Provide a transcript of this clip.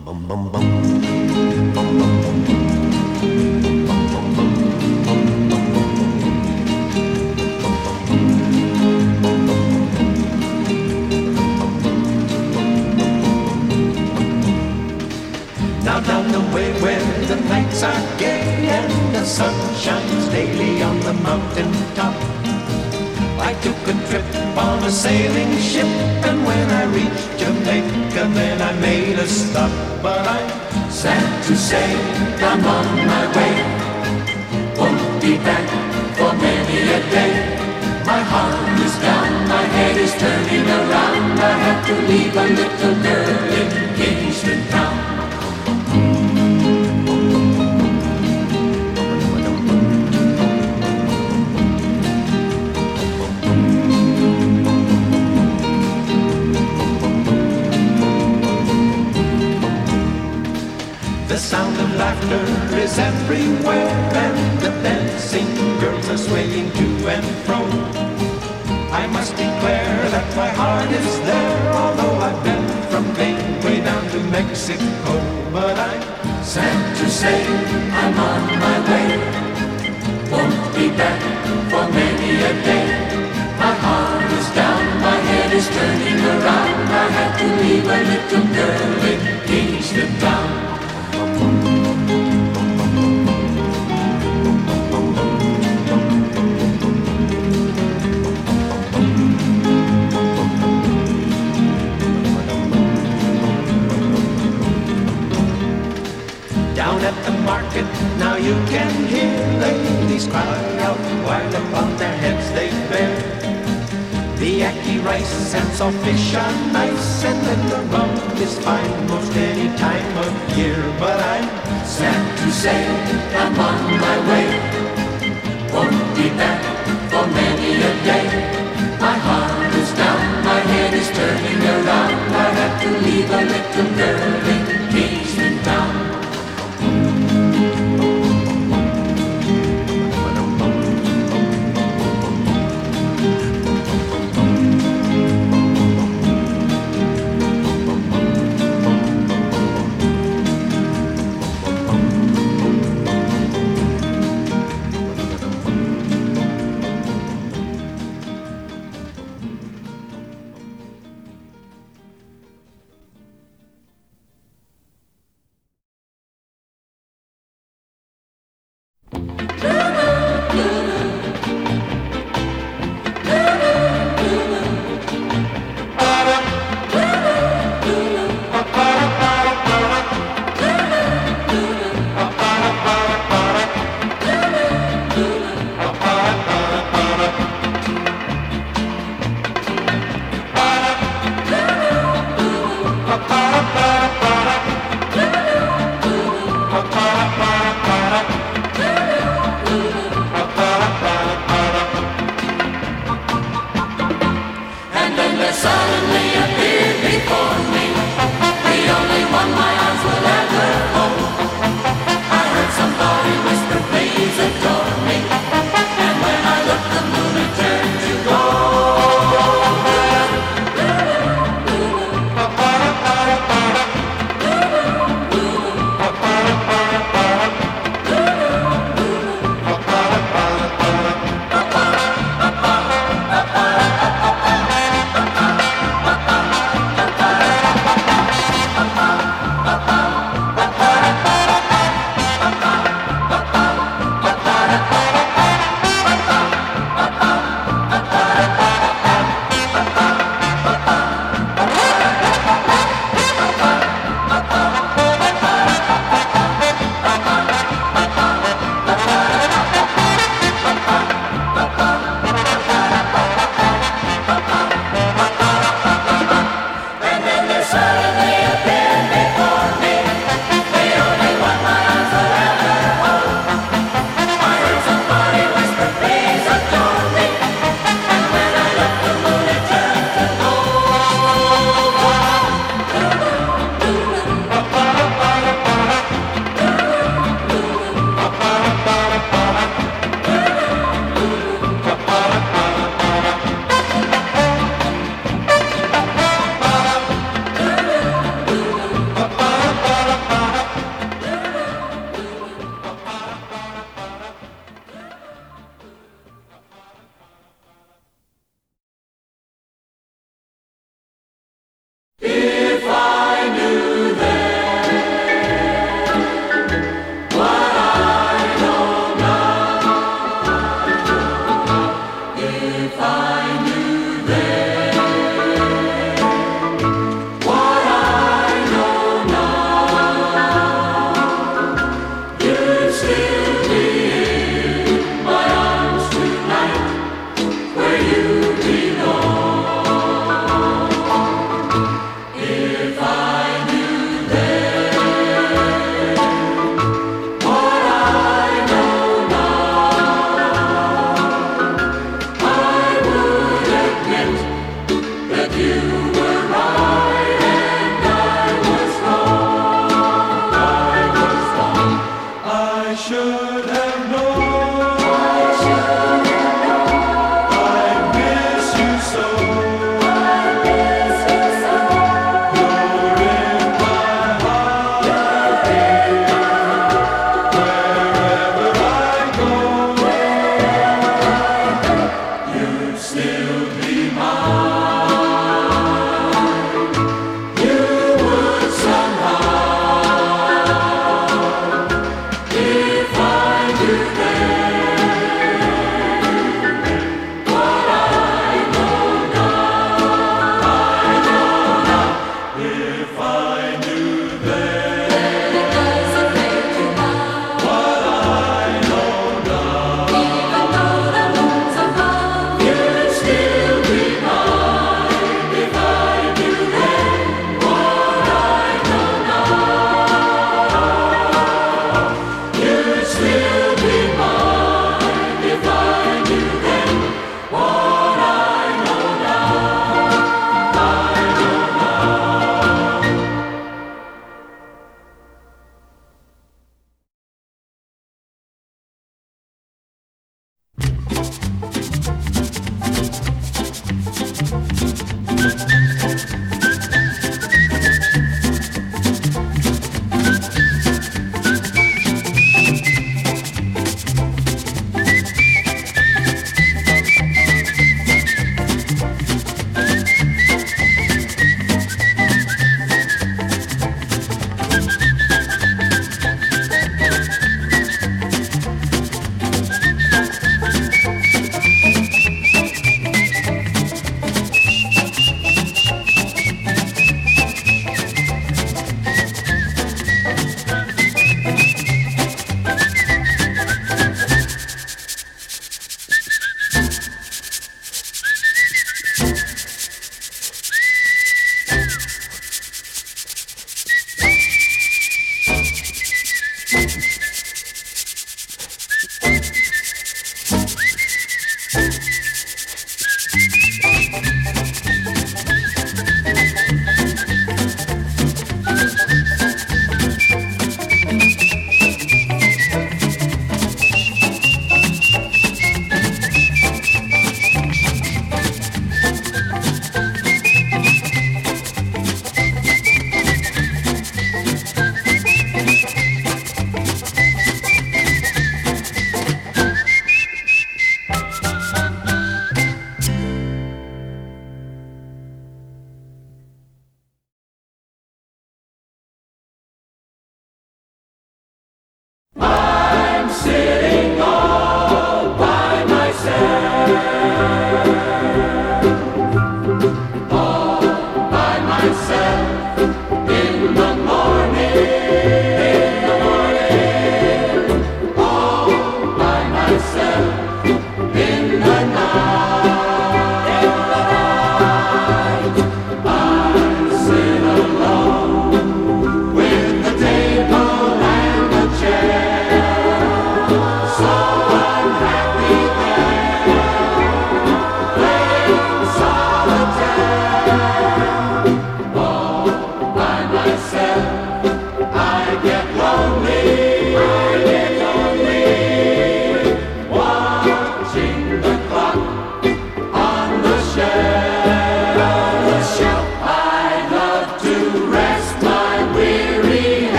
Now down the way where the nights are gay and the sun shines daily on the mountain top. I took a trip on a sailing ship to say I'm on my way. Won't be back for many a day. My heart is down, my head is turning around. I have to leave a little girl to leave a little girl in Kingston town. Down at the market, now you can hear ladies cry out while upon their heads the ackee rice and saltfish are nice, and then the rum is fine most any time of year. But I'm sad to say I'm on my way. Won't be back for many a day. My heart is down, my head is turning around. I have to leave a little girl